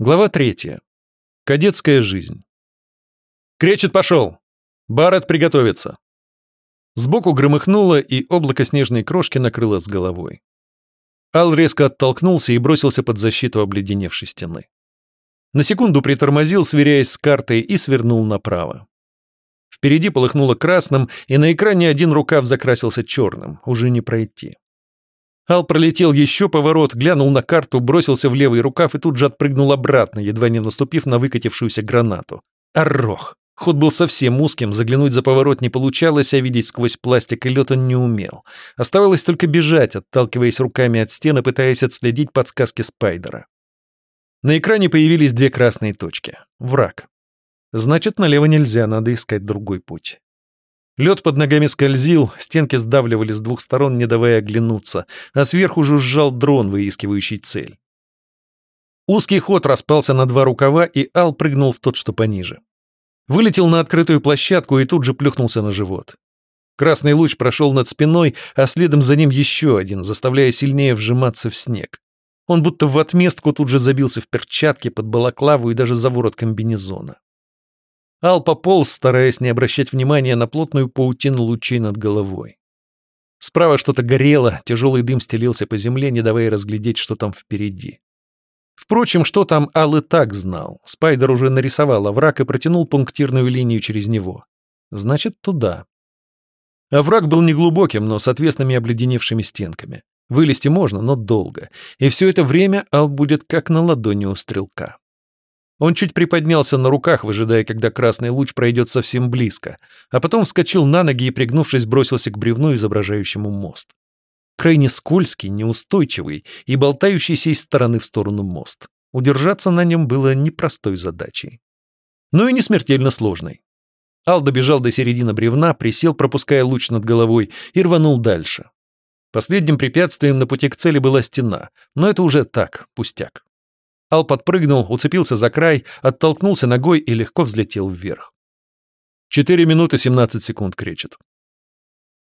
Глава третья. Кадетская жизнь. Кречет пошел! Барретт приготовиться! Сбоку громыхнуло, и облако снежной крошки накрыло с головой. Ал резко оттолкнулся и бросился под защиту обледеневшей стены. На секунду притормозил, сверяясь с картой, и свернул направо. Впереди полыхнуло красным, и на экране один рукав закрасился черным, уже не пройти. Ал пролетел еще поворот, глянул на карту, бросился в левый рукав и тут же отпрыгнул обратно, едва не наступив на выкатившуюся гранату. Орох! Ход был совсем узким, заглянуть за поворот не получалось, а видеть сквозь пластик и лед он не умел. Оставалось только бежать, отталкиваясь руками от стены, пытаясь отследить подсказки Спайдера. На экране появились две красные точки. Враг. Значит, налево нельзя, надо искать другой путь. Лед под ногами скользил, стенки сдавливали с двух сторон, не давая оглянуться, а сверху жужжал дрон, выискивающий цель. Узкий ход распался на два рукава, и Ал прыгнул в тот, что пониже. Вылетел на открытую площадку и тут же плюхнулся на живот. Красный луч прошел над спиной, а следом за ним еще один, заставляя сильнее вжиматься в снег. Он будто в отместку тут же забился в перчатки под балаклаву и даже за ворот комбинезона. Ал пополз, стараясь не обращать внимания на плотную паутину лучей над головой. Справа что-то горело, тяжелый дым стелился по земле, не давая разглядеть, что там впереди. Впрочем, что там Ал и так знал. Спайдер уже нарисовал овраг и протянул пунктирную линию через него. Значит, туда. Овраг был неглубоким, но с отвесными обледеневшими стенками. Вылезти можно, но долго. И все это время Ал будет как на ладони у стрелка. Он чуть приподнялся на руках, выжидая, когда красный луч пройдет совсем близко, а потом вскочил на ноги и, пригнувшись, бросился к бревну, изображающему мост. Крайне скользкий, неустойчивый и болтающийся из стороны в сторону мост. Удержаться на нем было непростой задачей. Но и не смертельно сложной. Ал добежал до середины бревна, присел, пропуская луч над головой, и рванул дальше. Последним препятствием на пути к цели была стена, но это уже так, пустяк. Ал подпрыгнул, уцепился за край, оттолкнулся ногой и легко взлетел вверх. Четыре минуты семнадцать секунд кричит.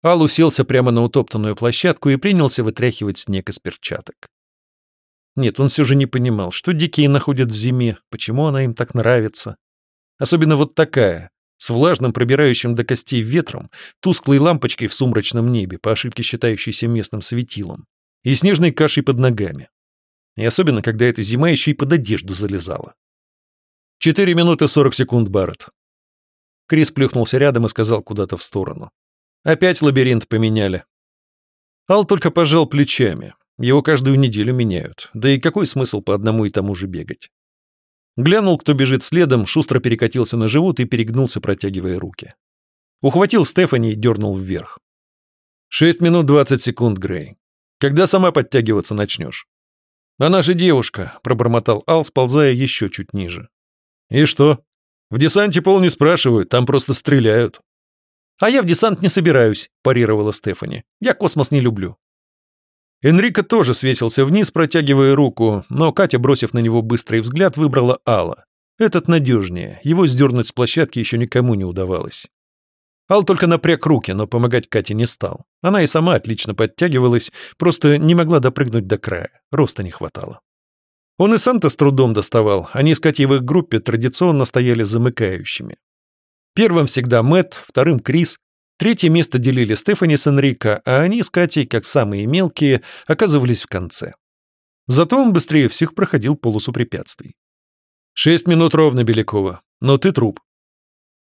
Ал уселся прямо на утоптанную площадку и принялся вытряхивать снег из перчаток. Нет, он все же не понимал, что дикие находят в зиме, почему она им так нравится. Особенно вот такая, с влажным, пробирающим до костей ветром, тусклой лампочкой в сумрачном небе, по ошибке считающейся местным светилом, и снежной кашей под ногами. И особенно, когда эта зима еще и под одежду залезала. Четыре минуты сорок секунд, Барретт. Крис плюхнулся рядом и сказал куда-то в сторону. Опять лабиринт поменяли. Ал только пожал плечами. Его каждую неделю меняют. Да и какой смысл по одному и тому же бегать? Глянул, кто бежит следом, шустро перекатился на живот и перегнулся, протягивая руки. Ухватил Стефани и дернул вверх. «Шесть минут двадцать секунд, Грей. Когда сама подтягиваться начнешь?» «Она же девушка», — пробормотал Ал, сползая еще чуть ниже. «И что? В десанте пол не спрашивают, там просто стреляют». «А я в десант не собираюсь», — парировала Стефани. «Я космос не люблю». Энрико тоже свесился вниз, протягивая руку, но Катя, бросив на него быстрый взгляд, выбрала Алла. Этот надежнее, его сдернуть с площадки еще никому не удавалось. Ал только напряг руки, но помогать Кате не стал. Она и сама отлично подтягивалась, просто не могла допрыгнуть до края, роста не хватало. Он и сам-то с трудом доставал, они с Катей в их группе традиционно стояли замыкающими. Первым всегда Мэтт, вторым Крис, третье место делили Стефани с Энрико, а они с Катей, как самые мелкие, оказывались в конце. Зато он быстрее всех проходил полосу препятствий. «Шесть минут ровно, Белякова, но ты труп».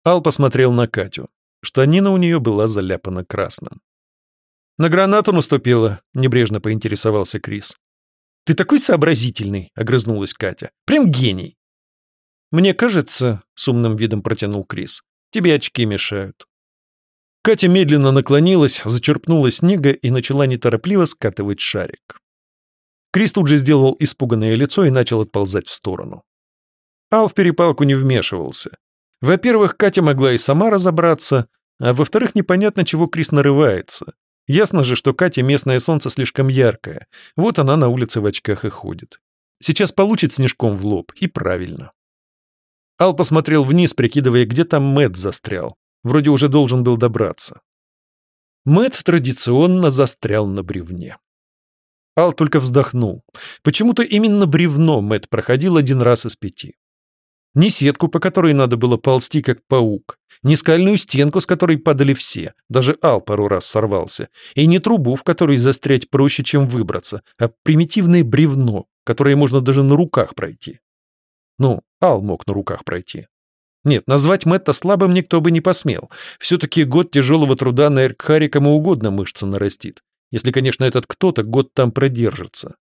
Ал посмотрел на Катю. Штанина у нее была заляпана красным. «На гранату наступила», — небрежно поинтересовался Крис. «Ты такой сообразительный», — огрызнулась Катя. «Прям гений». «Мне кажется», — с умным видом протянул Крис, — «тебе очки мешают». Катя медленно наклонилась, зачерпнула снега и начала неторопливо скатывать шарик. Крис тут же сделал испуганное лицо и начал отползать в сторону. Ал в перепалку не вмешивался. Во-первых, Катя могла и сама разобраться, а во-вторых, непонятно, чего Крис нарывается. Ясно же, что Катя местное солнце слишком яркое. Вот она на улице в очках и ходит. Сейчас получит снежком в лоб, и правильно. Ал посмотрел вниз, прикидывая, где там Мэт застрял. Вроде уже должен был добраться. Мэт традиционно застрял на бревне. Ал только вздохнул. Почему-то именно бревно Мэт проходил один раз из пяти. Ни сетку, по которой надо было ползти, как паук, ни скальную стенку, с которой падали все, даже Ал пару раз сорвался, и не трубу, в которой застрять проще, чем выбраться, а примитивное бревно, которое можно даже на руках пройти. Ну, Ал мог на руках пройти. Нет, назвать Мэтта слабым никто бы не посмел. Все-таки год тяжелого труда на Эркхаре кому угодно мышцы нарастит. Если, конечно, этот кто-то год там продержится.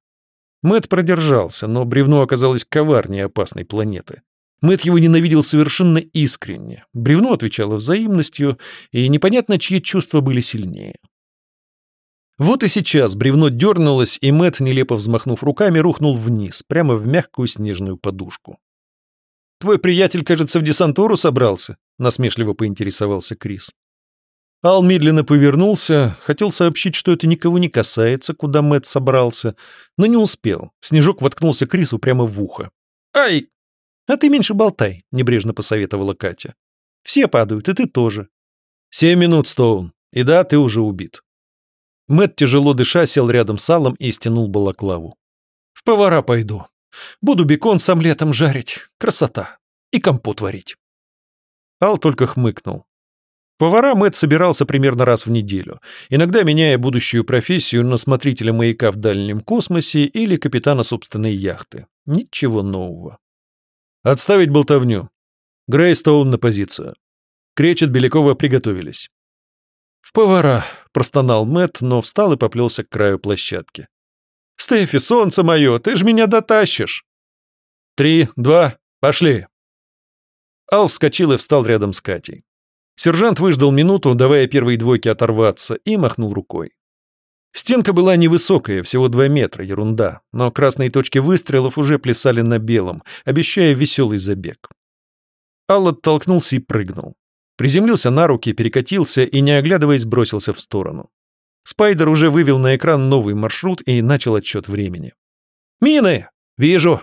Мэт продержался, но бревно оказалось коварнее опасной планеты. Мэт его ненавидел совершенно искренне. Бревно отвечало взаимностью, и непонятно, чьи чувства были сильнее. Вот и сейчас бревно дернулось, и Мэт, нелепо взмахнув руками, рухнул вниз, прямо в мягкую снежную подушку. «Твой приятель, кажется, в десантуру собрался», — насмешливо поинтересовался Крис. Ал медленно повернулся, хотел сообщить, что это никого не касается, куда Мэт собрался, но не успел. Снежок воткнулся Крису прямо в ухо. «Ай!» «А ты меньше болтай», — небрежно посоветовала Катя. «Все падают, и ты тоже». «Семь минут, Стоун. И да, ты уже убит». Мэт тяжело дыша, сел рядом с Аллом и стянул балаклаву. «В повара пойду. Буду бекон с омлетом жарить. Красота. И компот варить». Ал только хмыкнул. Повара Мэтт собирался примерно раз в неделю, иногда меняя будущую профессию на смотрителя маяка в дальнем космосе или капитана собственной яхты. Ничего нового. Отставить болтовню. Грейстоун на позицию. Кречет Белякова приготовились. «В повара», — простонал Мэтт, но встал и поплелся к краю площадки. «Стефи, солнце мое, ты ж меня дотащишь!» «Три, два, пошли!» Ал вскочил и встал рядом с Катей. Сержант выждал минуту, давая первой двойке оторваться, и махнул рукой. Стенка была невысокая, всего два метра, ерунда, но красные точки выстрелов уже плясали на белом, обещая веселый забег. Алл оттолкнулся и прыгнул. Приземлился на руки, перекатился и, не оглядываясь, бросился в сторону. Спайдер уже вывел на экран новый маршрут и начал отсчет времени. «Мины! Вижу!»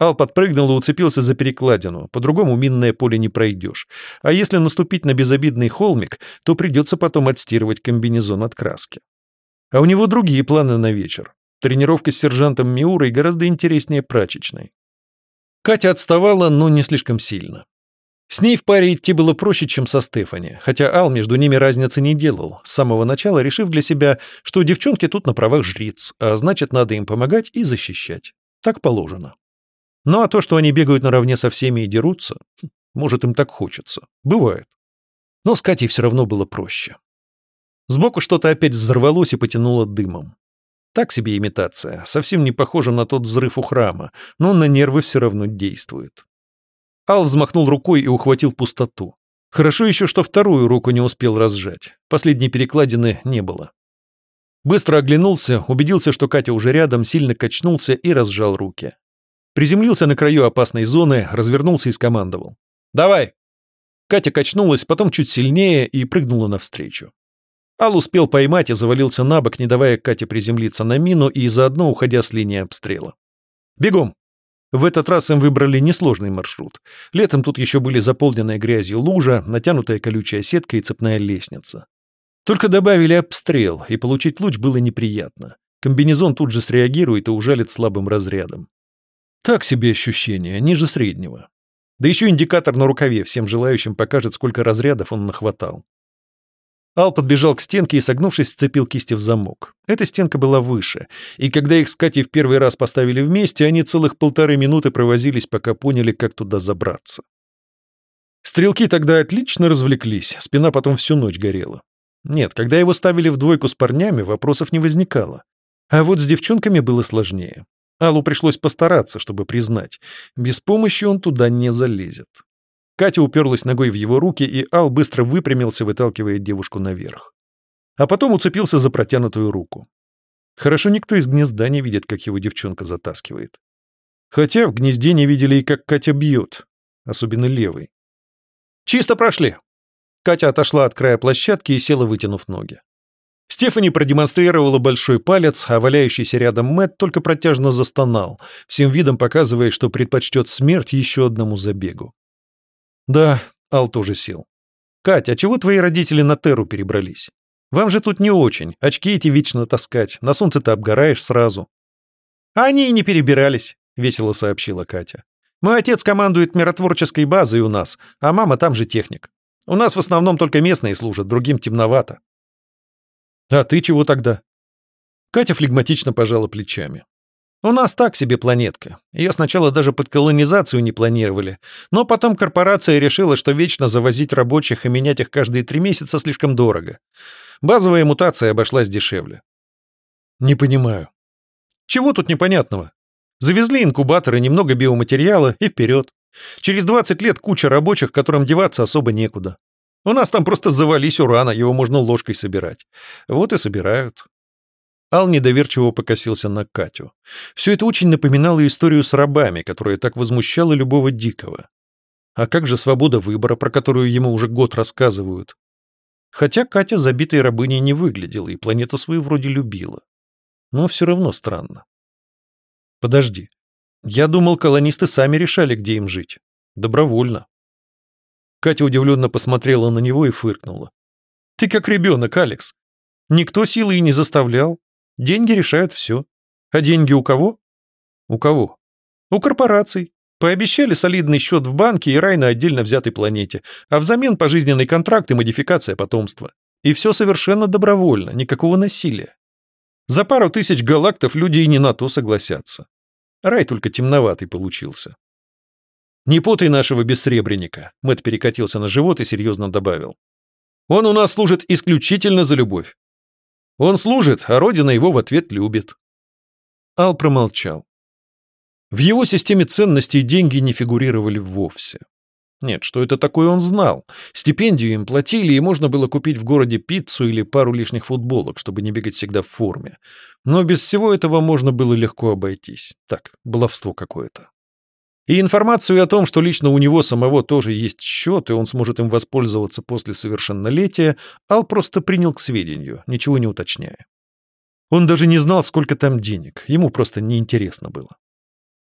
Ал подпрыгнул и уцепился за перекладину, по-другому минное поле не пройдешь. А если наступить на безобидный холмик, то придется потом отстирывать комбинезон от краски. А у него другие планы на вечер. Тренировка с сержантом Миурой гораздо интереснее прачечной. Катя отставала, но не слишком сильно. С ней в паре идти было проще, чем со Стефани, хотя Ал между ними разницы не делал, с самого начала решив для себя, что девчонки тут на правах жриц, а значит, надо им помогать и защищать. Так положено. Ну а то, что они бегают наравне со всеми и дерутся, хм, может, им так хочется. Бывает. Но с Катей все равно было проще. Сбоку что-то опять взорвалось и потянуло дымом. Так себе имитация, совсем не похожа на тот взрыв у храма, но на нервы все равно действует. Ал взмахнул рукой и ухватил пустоту. Хорошо еще, что вторую руку не успел разжать. Последней перекладины не было. Быстро оглянулся, убедился, что Катя уже рядом, сильно качнулся и разжал руки. Приземлился на краю опасной зоны, развернулся и скомандовал. «Давай!» Катя качнулась, потом чуть сильнее и прыгнула навстречу. Ал успел поймать и завалился на бок, не давая Кате приземлиться на мину и заодно уходя с линии обстрела. «Бегом!» В этот раз им выбрали несложный маршрут. Летом тут еще были заполненная грязью лужа, натянутая колючая сетка и цепная лестница. Только добавили обстрел, и получить луч было неприятно. Комбинезон тут же среагирует и ужалит слабым разрядом. Так себе ощущение, ниже среднего. Да еще индикатор на рукаве всем желающим покажет, сколько разрядов он нахватал. Ал подбежал к стенке и, согнувшись, сцепил кисти в замок. Эта стенка была выше, и когда их с Катей в первый раз поставили вместе, они целых полторы минуты провозились, пока поняли, как туда забраться. Стрелки тогда отлично развлеклись, спина потом всю ночь горела. Нет, когда его ставили в двойку с парнями, вопросов не возникало. А вот с девчонками было сложнее. Аллу пришлось постараться, чтобы признать. Без помощи он туда не залезет. Катя уперлась ногой в его руки, и Ал быстро выпрямился, выталкивая девушку наверх. А потом уцепился за протянутую руку. Хорошо никто из гнезда не видит, как его девчонка затаскивает. Хотя в гнезде не видели и как Катя бьет, особенно левый. «Чисто прошли!» Катя отошла от края площадки и села, вытянув ноги. Стефани продемонстрировала большой палец, а валяющийся рядом Мэтт только протяжно застонал, всем видом показывая, что предпочтет смерть еще одному забегу. «Да», — Ал тоже сел. «Кать, а чего твои родители на Терру перебрались? Вам же тут не очень, очки эти вечно таскать, на солнце ты обгораешь сразу». «А они и не перебирались», — весело сообщила Катя. «Мой отец командует миротворческой базой у нас, а мама там же техник. У нас в основном только местные служат, другим темновато». «А ты чего тогда?» Катя флегматично пожала плечами. У нас так себе планетка. Ее сначала даже под колонизацию не планировали. Но потом корпорация решила, что вечно завозить рабочих и менять их каждые три месяца слишком дорого. Базовая мутация обошлась дешевле. Не понимаю. Чего тут непонятного? Завезли инкубаторы, немного биоматериала и вперед. Через 20 лет куча рабочих, которым деваться особо некуда. У нас там просто завались урана, его можно ложкой собирать. Вот и собирают. Ал недоверчиво покосился на Катю. Все это очень напоминало историю с рабами, которая так возмущала любого дикого. А как же свобода выбора, про которую ему уже год рассказывают? Хотя Катя забитой рабыней не выглядела и планету свою вроде любила. Но все равно странно. Подожди. Я думал, колонисты сами решали, где им жить. Добровольно. Катя удивленно посмотрела на него и фыркнула. Ты как ребенок, Алекс. Никто силы и не заставлял. Деньги решают все. А деньги у кого? У кого? У корпораций. Пообещали солидный счет в банке и рай на отдельно взятой планете, а взамен пожизненный контракт и модификация потомства. И все совершенно добровольно, никакого насилия. За пару тысяч галактов люди и не на то согласятся. Рай только темноватый получился. «Не путай нашего бессребреника», — Мэтт перекатился на живот и серьезно добавил. «Он у нас служит исключительно за любовь. Он служит, а Родина его в ответ любит. Ал промолчал. В его системе ценностей деньги не фигурировали вовсе. Нет, что это такое он знал. Стипендию им платили, и можно было купить в городе пиццу или пару лишних футболок, чтобы не бегать всегда в форме. Но без всего этого можно было легко обойтись. Так, баловство какое-то. И информацию о том, что лично у него самого тоже есть счет, и он сможет им воспользоваться после совершеннолетия, Ал просто принял к сведению, ничего не уточняя. Он даже не знал, сколько там денег, ему просто неинтересно было.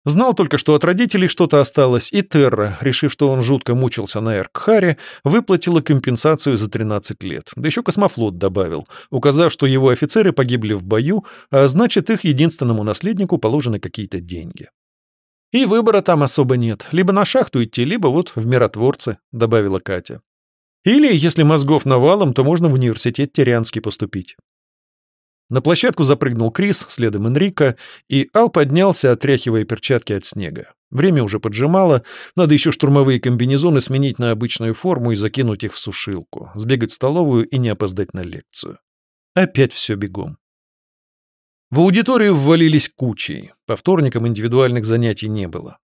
Знал только, что от родителей что-то осталось, и Терра, решив, что он жутко мучился на Эркхаре, выплатила компенсацию за 13 лет. Да еще космофлот добавил, указав, что его офицеры погибли в бою, а значит, их единственному наследнику положены какие-то деньги. «И выбора там особо нет. Либо на шахту идти, либо вот в миротворцы», — добавила Катя. «Или, если мозгов навалом, то можно в университет Терянский поступить». На площадку запрыгнул Крис, следом Энрика, и Ал поднялся, отряхивая перчатки от снега. Время уже поджимало, надо еще штурмовые комбинезоны сменить на обычную форму и закинуть их в сушилку, сбегать в столовую и не опоздать на лекцию. Опять все бегом. В аудиторию ввалились кучей. По вторникам индивидуальных занятий не было.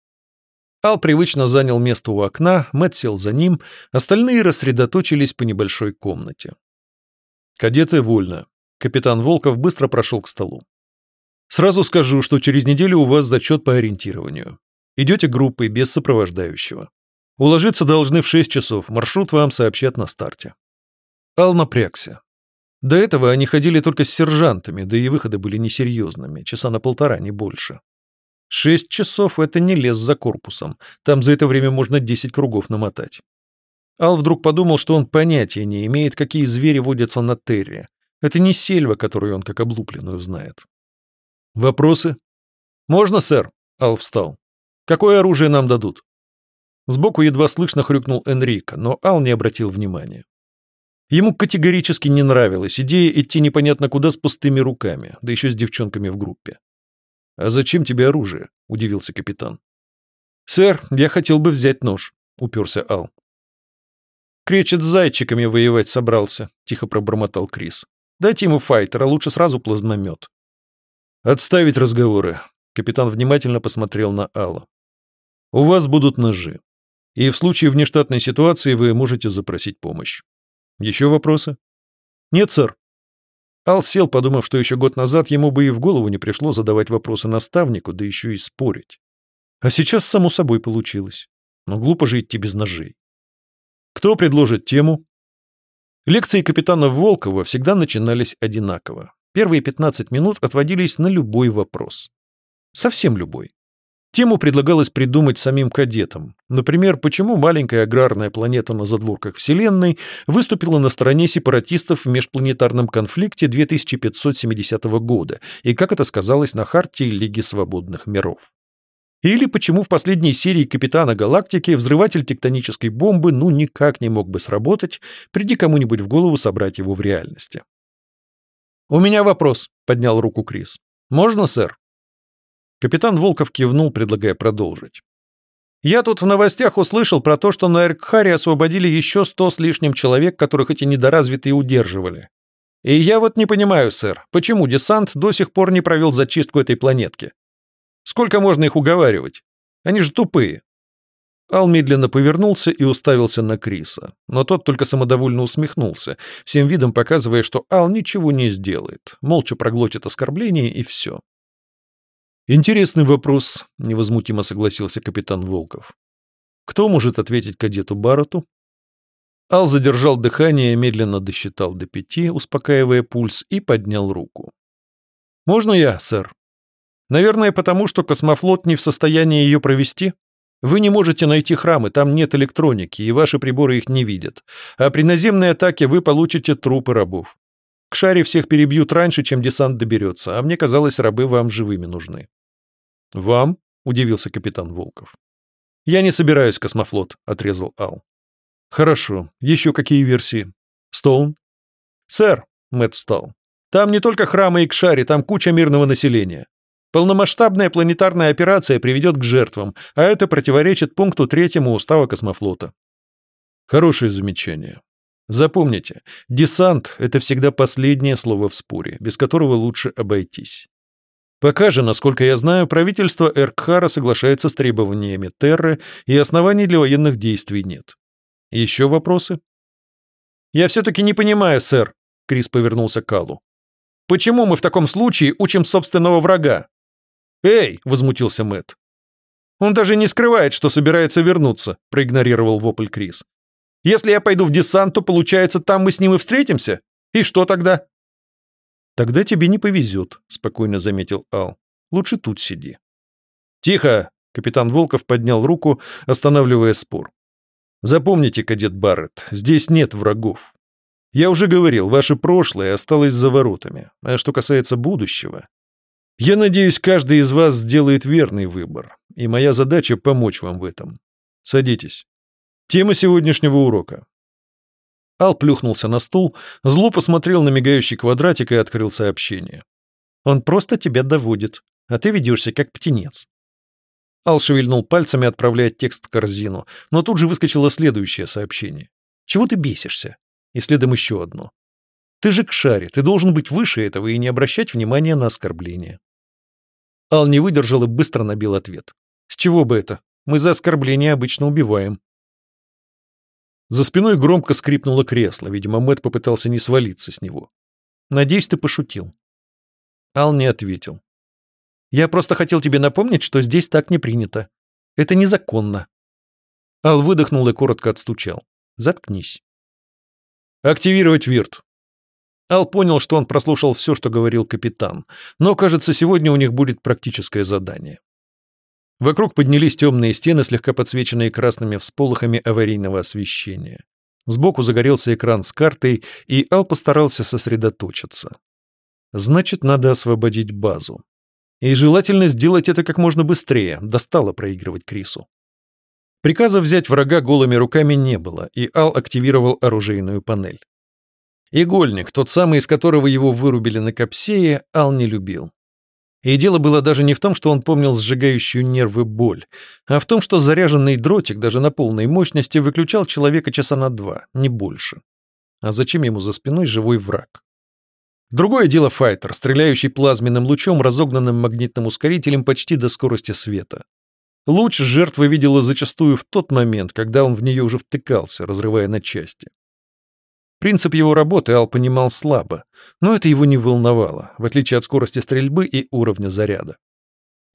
Ал привычно занял место у окна, Мэтт сел за ним, остальные рассредоточились по небольшой комнате. «Кадеты вольно». Капитан Волков быстро прошел к столу. «Сразу скажу, что через неделю у вас зачет по ориентированию. Идете группой без сопровождающего. Уложиться должны в 6 часов, маршрут вам сообщат на старте». Ал напрягся. До этого они ходили только с сержантами, да и выходы были несерьезными, часа на полтора, не больше. Шесть часов — это не лес за корпусом, там за это время можно десять кругов намотать. Ал вдруг подумал, что он понятия не имеет, какие звери водятся на Терре. Это не сельва, которую он как облупленную знает. «Вопросы?» «Можно, сэр?» — Ал встал. «Какое оружие нам дадут?» Сбоку едва слышно хрюкнул Энрико, но Ал не обратил внимания. Ему категорически не нравилась идея идти непонятно куда с пустыми руками, да еще с девчонками в группе. «А зачем тебе оружие?» — удивился капитан. «Сэр, я хотел бы взять нож», — уперся Ал. «Кречет с зайчиками воевать собрался», — тихо пробормотал Крис. «Дайте ему файтер, а лучше сразу плазмомет». «Отставить разговоры», — капитан внимательно посмотрел на Алла. «У вас будут ножи, и в случае внештатной ситуации вы можете запросить помощь. Еще вопросы? Нет, сэр. Ал сел, подумав, что еще год назад ему бы и в голову не пришло задавать вопросы наставнику, да еще и спорить. А сейчас само собой получилось. Но глупо же идти без ножей. Кто предложит тему? Лекции капитана Волкова всегда начинались одинаково. Первые 15 минут отводились на любой вопрос. Совсем любой. Тему предлагалось придумать самим кадетам. Например, почему маленькая аграрная планета на задворках Вселенной выступила на стороне сепаратистов в межпланетарном конфликте 2570 года и как это сказалось на хартии Лиги Свободных Миров. Или почему в последней серии Капитана Галактики взрыватель тектонической бомбы ну никак не мог бы сработать, приди кому-нибудь в голову собрать его в реальности. «У меня вопрос», — поднял руку Крис. «Можно, сэр?» Капитан Волков кивнул, предлагая продолжить. «Я тут в новостях услышал про то, что на Эркхаре освободили еще сто с лишним человек, которых эти недоразвитые удерживали. И я вот не понимаю, сэр, почему десант до сих пор не провел зачистку этой планетки? Сколько можно их уговаривать? Они же тупые». Ал медленно повернулся и уставился на Криса, но тот только самодовольно усмехнулся, всем видом показывая, что Ал ничего не сделает, молча проглотит оскорбление и все. «Интересный вопрос», — невозмутимо согласился капитан Волков. «Кто может ответить кадету Баррету?» Ал задержал дыхание, медленно досчитал до пяти, успокаивая пульс, и поднял руку. «Можно я, сэр?» «Наверное, потому что космофлот не в состоянии ее провести?» Вы не можете найти храмы, там нет электроники, и ваши приборы их не видят. А при наземной атаке вы получите трупы рабов. К шаре всех перебьют раньше, чем десант доберется, а мне казалось, рабы вам живыми нужны». «Вам?» — удивился капитан Волков. «Я не собираюсь космофлот», — отрезал Ал. «Хорошо. Еще какие версии? Стоун?» «Сэр», — Мэтт встал, — «там не только храмы и кшари, там куча мирного населения. Полномасштабная планетарная операция приведет к жертвам, а это противоречит пункту третьему устава космофлота». Хорошее замечание. Запомните, десант — это всегда последнее слово в споре, без которого лучше обойтись. Пока же, насколько я знаю, правительство Эркхара соглашается с требованиями Терры, и оснований для военных действий нет. Еще вопросы? «Я все-таки не понимаю, сэр», — Крис повернулся к Калу. «Почему мы в таком случае учим собственного врага?» «Эй!» — возмутился Мэт. «Он даже не скрывает, что собирается вернуться», — проигнорировал вопль Крис. Если я пойду в десант, то, получается, там мы с ним и встретимся? И что тогда?» «Тогда тебе не повезет», — спокойно заметил Ал. «Лучше тут сиди». «Тихо!» — капитан Волков поднял руку, останавливая спор. «Запомните, кадет Барретт, здесь нет врагов. Я уже говорил, ваше прошлое осталось за воротами. А что касается будущего... Я надеюсь, каждый из вас сделает верный выбор, и моя задача — помочь вам в этом. Садитесь». Тема сегодняшнего урока. Ал плюхнулся на стул, зло посмотрел на мигающий квадратик и открыл сообщение. «Он просто тебя доводит, а ты ведешься как птенец». Ал шевельнул пальцами, отправляя текст в корзину, но тут же выскочило следующее сообщение. «Чего ты бесишься?» И следом еще одно. «Ты же к шаре, ты должен быть выше этого и не обращать внимания на оскорбления». Ал не выдержал и быстро набил ответ. «С чего бы это? Мы за оскорбление обычно убиваем». За спиной громко скрипнуло кресло, видимо, Мэт попытался не свалиться с него. «Надеюсь, ты пошутил». Ал не ответил. «Я просто хотел тебе напомнить, что здесь так не принято. Это незаконно». Ал выдохнул и коротко отстучал. «Заткнись». «Активировать вирт». Ал понял, что он прослушал все, что говорил капитан, но, кажется, сегодня у них будет практическое задание. Вокруг поднялись темные стены, слегка подсвеченные красными всполохами аварийного освещения. Сбоку загорелся экран с картой, и Ал постарался сосредоточиться. Значит, надо освободить базу. И желательно сделать это как можно быстрее, достало проигрывать Крису. Приказа взять врага голыми руками не было, и Ал активировал оружейную панель. Игольник, тот самый, из которого его вырубили на Капсее, Ал не любил. И дело было даже не в том, что он помнил сжигающую нервы боль, а в том, что заряженный дротик даже на полной мощности выключал человека часа на два, не больше. А зачем ему за спиной живой враг? Другое дело файтер, стреляющий плазменным лучом, разогнанным магнитным ускорителем почти до скорости света. Луч жертвы видела зачастую в тот момент, когда он в нее уже втыкался, разрывая на части. Принцип его работы Ал понимал слабо, но это его не волновало, в отличие от скорости стрельбы и уровня заряда.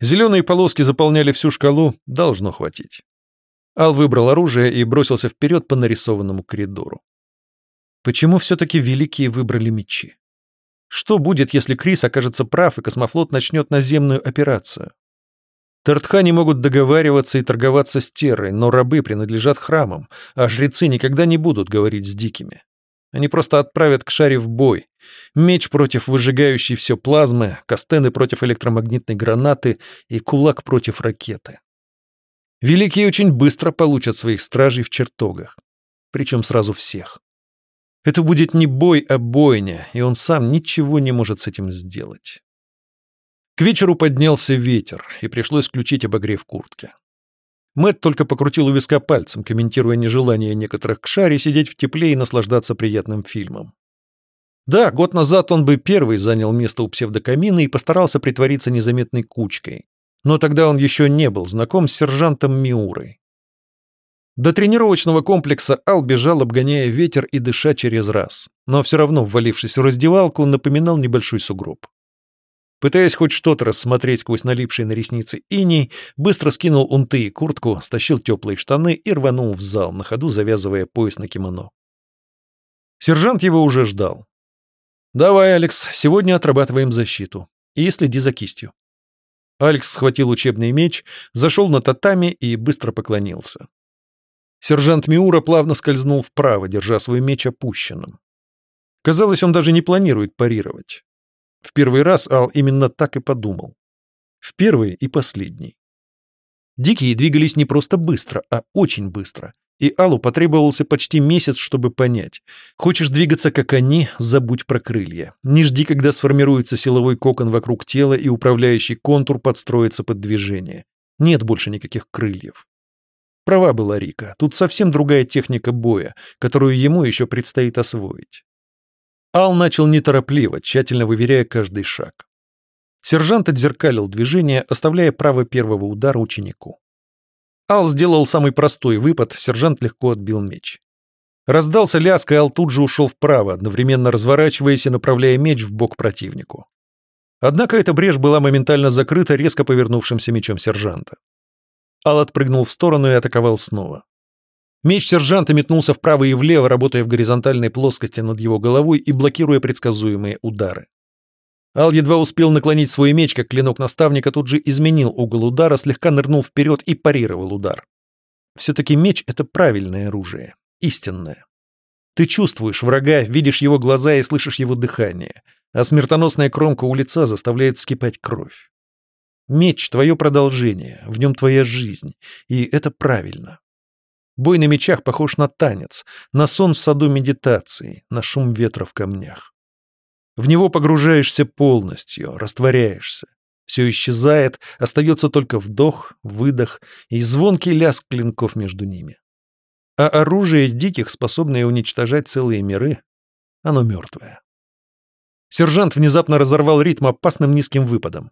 Зеленые полоски заполняли всю шкалу, должно хватить. Ал выбрал оружие и бросился вперед по нарисованному коридору. Почему все-таки великие выбрали мечи? Что будет, если Крис окажется прав и космофлот начнет наземную операцию? Тартхани могут договариваться и торговаться с Террой, но рабы принадлежат храмам, а жрецы никогда не будут говорить с дикими. Они просто отправят к шаре в бой. Меч против выжигающей все плазмы, кастены против электромагнитной гранаты и кулак против ракеты. Великие очень быстро получат своих стражей в чертогах. Причем сразу всех. Это будет не бой, а бойня, и он сам ничего не может с этим сделать. К вечеру поднялся ветер, и пришлось включить обогрев куртки. Мэт только покрутил у виска пальцем, комментируя нежелание некоторых к шаре сидеть в тепле и наслаждаться приятным фильмом. Да, год назад он бы первый занял место у псевдокамина и постарался притвориться незаметной кучкой. Но тогда он еще не был знаком с сержантом Миурой. До тренировочного комплекса Ал бежал, обгоняя ветер и дыша через раз, но все равно, ввалившись в раздевалку, напоминал небольшой сугроб. Пытаясь хоть что-то рассмотреть сквозь налипшие на ресницы иней, быстро скинул унты и куртку, стащил теплые штаны и рванул в зал, на ходу завязывая пояс на кимоно. Сержант его уже ждал. «Давай, Алекс, сегодня отрабатываем защиту. И следи за кистью». Алекс схватил учебный меч, зашел на татами и быстро поклонился. Сержант Миура плавно скользнул вправо, держа свой меч опущенным. Казалось, он даже не планирует парировать. В первый раз Ал именно так и подумал. В первый и последний. Дикие двигались не просто быстро, а очень быстро. И Аллу потребовался почти месяц, чтобы понять. Хочешь двигаться, как они, забудь про крылья. Не жди, когда сформируется силовой кокон вокруг тела и управляющий контур подстроится под движение. Нет больше никаких крыльев. Права была Рика. Тут совсем другая техника боя, которую ему еще предстоит освоить. Ал начал неторопливо, тщательно выверяя каждый шаг. Сержант отзеркалил движение, оставляя право первого удара ученику. Ал сделал самый простой выпад, сержант легко отбил меч. Раздался лязг, и Ал тут же ушел вправо, одновременно разворачиваясь и направляя меч в бок противнику. Однако эта брешь была моментально закрыта резко повернувшимся мечом сержанта. Ал отпрыгнул в сторону и атаковал снова. Меч сержанта метнулся вправо и влево, работая в горизонтальной плоскости над его головой и блокируя предсказуемые удары. Ал едва успел наклонить свой меч, как клинок наставника тут же изменил угол удара, слегка нырнул вперед и парировал удар. Все-таки меч — это правильное оружие, истинное. Ты чувствуешь врага, видишь его глаза и слышишь его дыхание, а смертоносная кромка у лица заставляет вскипать кровь. Меч — твое продолжение, в нем твоя жизнь, и это правильно. Бой на мечах похож на танец, на сон в саду медитации, на шум ветра в камнях. В него погружаешься полностью, растворяешься. Все исчезает, остается только вдох, выдох и звонкий лязг клинков между ними. А оружие диких, способное уничтожать целые миры, оно мертвое. Сержант внезапно разорвал ритм опасным низким выпадом.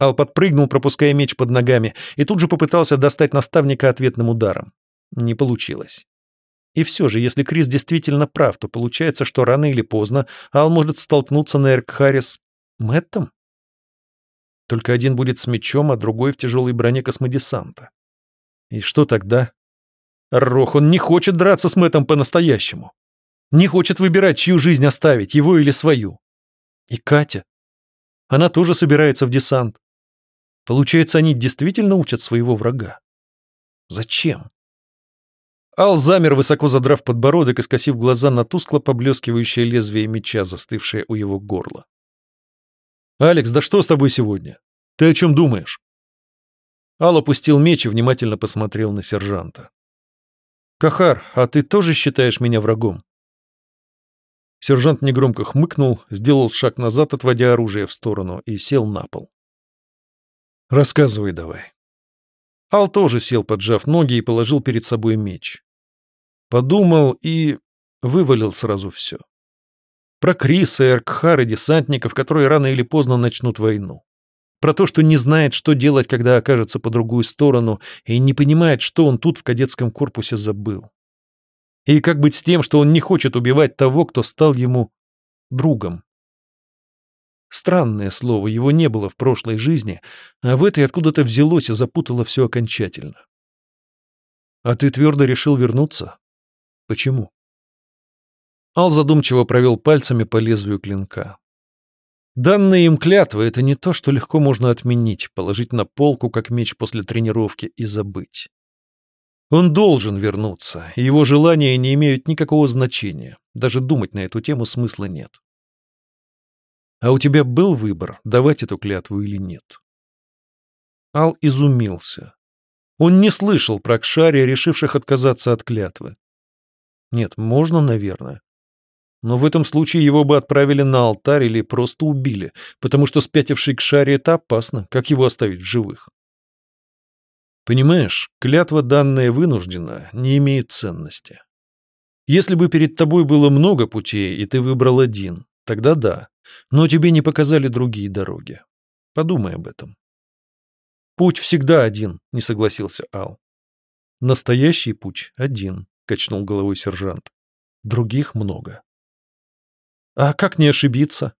Ал подпрыгнул, пропуская меч под ногами, и тут же попытался достать наставника ответным ударом. Не получилось. И все же, если Крис действительно прав, то получается, что рано или поздно Ал может столкнуться на Эркхаре с Мэттом? Только один будет с мечом, а другой в тяжелой броне космодесанта. И что тогда? Рох, он не хочет драться с Мэттом по-настоящему. Не хочет выбирать, чью жизнь оставить, его или свою. И Катя. Она тоже собирается в десант. Получается, они действительно учат своего врага. Зачем? Ал замер, высоко задрав подбородок и скосив глаза на тускло поблескивающее лезвие меча, застывшее у его горла. «Алекс, да что с тобой сегодня? Ты о чем думаешь?» Ал опустил меч и внимательно посмотрел на сержанта. «Кахар, а ты тоже считаешь меня врагом?» Сержант негромко хмыкнул, сделал шаг назад, отводя оружие в сторону, и сел на пол. «Рассказывай давай». Ал тоже сел, поджав ноги, и положил перед собой меч. Подумал и вывалил сразу все. Про Криса, Эркхар и десантников, которые рано или поздно начнут войну. Про то, что не знает, что делать, когда окажется по другую сторону, и не понимает, что он тут в кадетском корпусе забыл. И как быть с тем, что он не хочет убивать того, кто стал ему другом. Странное слово, его не было в прошлой жизни, а в этой откуда-то взялось и запутало все окончательно. «А ты твердо решил вернуться? Почему?» Ал задумчиво провел пальцами по лезвию клинка. Данные им клятвы — это не то, что легко можно отменить, положить на полку, как меч после тренировки, и забыть. Он должен вернуться, и его желания не имеют никакого значения. Даже думать на эту тему смысла нет. А у тебя был выбор, давать эту клятву или нет? Ал изумился. Он не слышал про Кшари, решивших отказаться от клятвы. Нет, можно, наверное. Но в этом случае его бы отправили на алтарь или просто убили, потому что спятивший Кшари это опасно, как его оставить в живых? Понимаешь, клятва, данная вынуждена, не имеет ценности. Если бы перед тобой было много путей, и ты выбрал один, тогда да, но тебе не показали другие дороги. Подумай об этом. Путь всегда один, не согласился Ал. Настоящий путь один, качнул головой сержант. Других много. А как не ошибиться?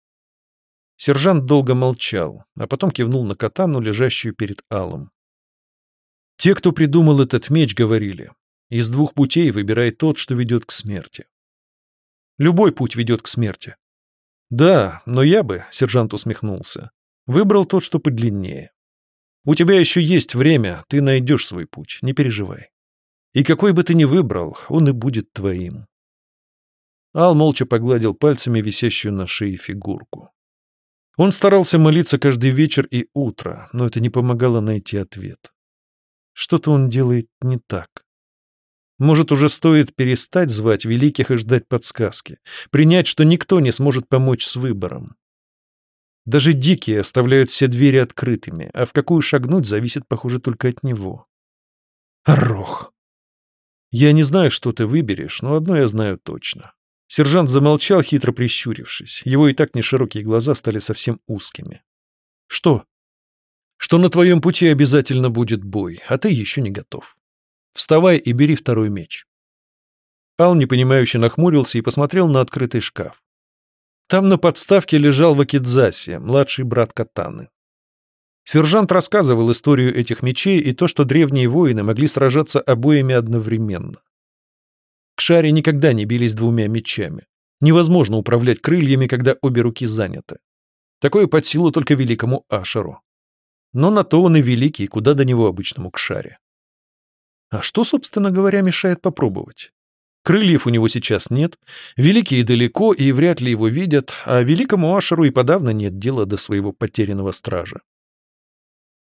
Сержант долго молчал, а потом кивнул на катану, лежащую перед Алом. Те, кто придумал этот меч, говорили, из двух путей выбирай тот, что ведет к смерти. Любой путь ведет к смерти. Да, но я бы, сержант усмехнулся, выбрал тот, что подлиннее. У тебя еще есть время, ты найдешь свой путь, не переживай. И какой бы ты ни выбрал, он и будет твоим. Ал молча погладил пальцами висящую на шее фигурку. Он старался молиться каждый вечер и утро, но это не помогало найти ответ. Что-то он делает не так. Может, уже стоит перестать звать великих и ждать подсказки, принять, что никто не сможет помочь с выбором. Даже дикие оставляют все двери открытыми, а в какую шагнуть зависит, похоже, только от него. Рох. Я не знаю, что ты выберешь, но одно я знаю точно. Сержант замолчал, хитро прищурившись. Его и так неширокие глаза стали совсем узкими. Что? что на твоем пути обязательно будет бой, а ты еще не готов. Вставай и бери второй меч». Ал непонимающе нахмурился и посмотрел на открытый шкаф. Там на подставке лежал Вакидзаси, младший брат Катаны. Сержант рассказывал историю этих мечей и то, что древние воины могли сражаться обоими одновременно. К шаре никогда не бились двумя мечами. Невозможно управлять крыльями, когда обе руки заняты. Такое под силу только великому Ашеру. Но на то он и великий, куда до него обычному кшаре. А что, собственно говоря, мешает попробовать? Крыльев у него сейчас нет, великие далеко и вряд ли его видят, а великому Ашеру и подавно нет дела до своего потерянного стража.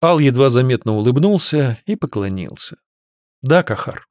Ал едва заметно улыбнулся и поклонился. «Да, Кахар».